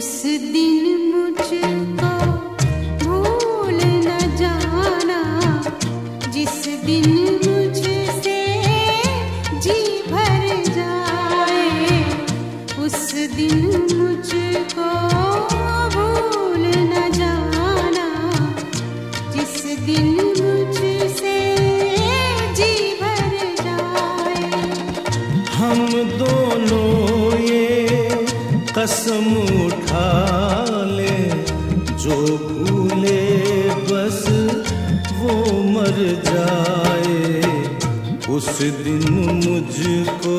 उस दिन मुझको भूल न जाना, जिस दिन मुझसे जी भर जाए, उस दिन मुझको कसम उठा ले जो भूले बस वो मर जाए। उस दिन मुझको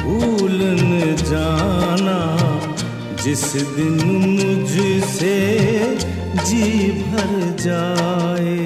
भूल न जाना, जिस दिन मुझसे जी भर जाए।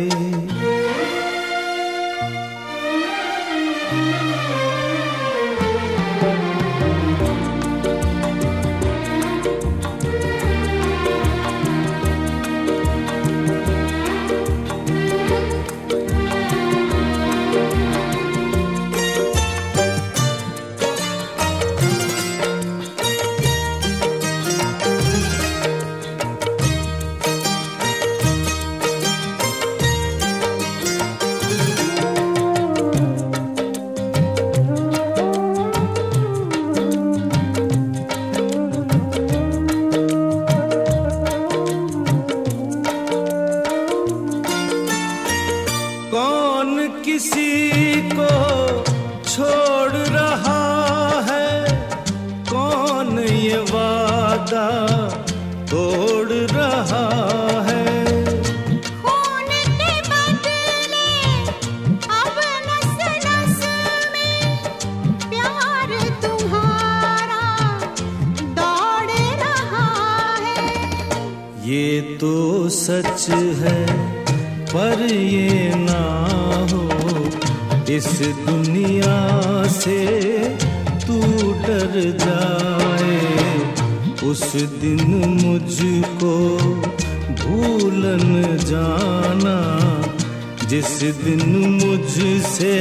ये तो सच है, पर ये ना हो। इस दुनिया से तू डर जाए। उस दिन मुझको भूलन जाना, जिस दिन मुझसे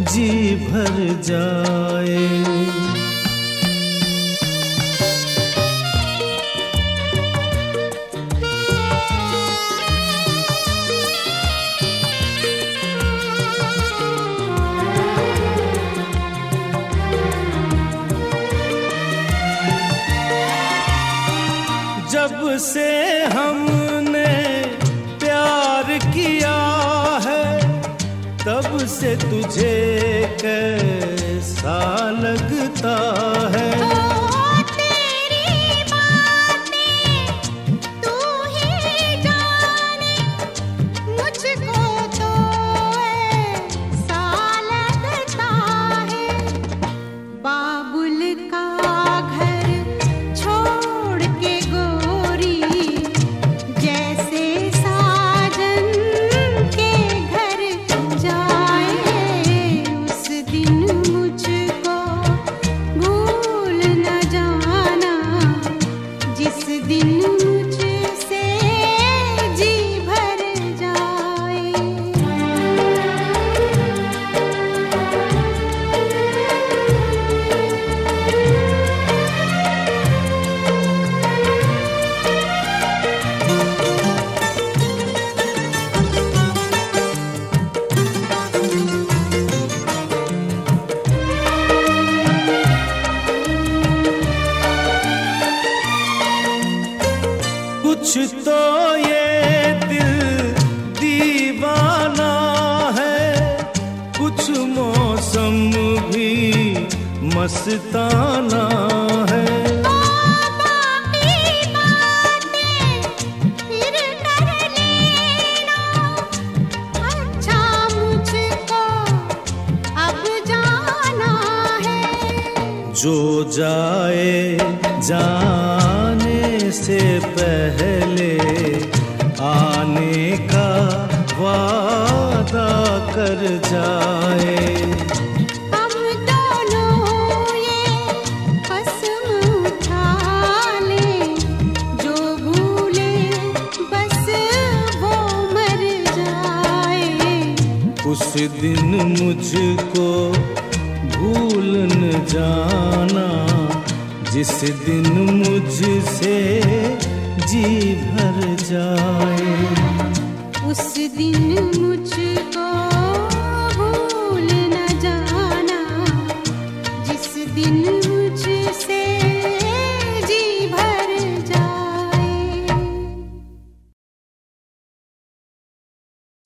जी भर जाए। जब से हमने प्यार किया है तब से तुझे कैसा लगता है? मस्ताना है। जो जाए जाने से पहले आने का वादा कर जाए। उस दिन मुझको भूल न जाना। जिस दिन मुझसे जी भर जाए। उस दिन मुझको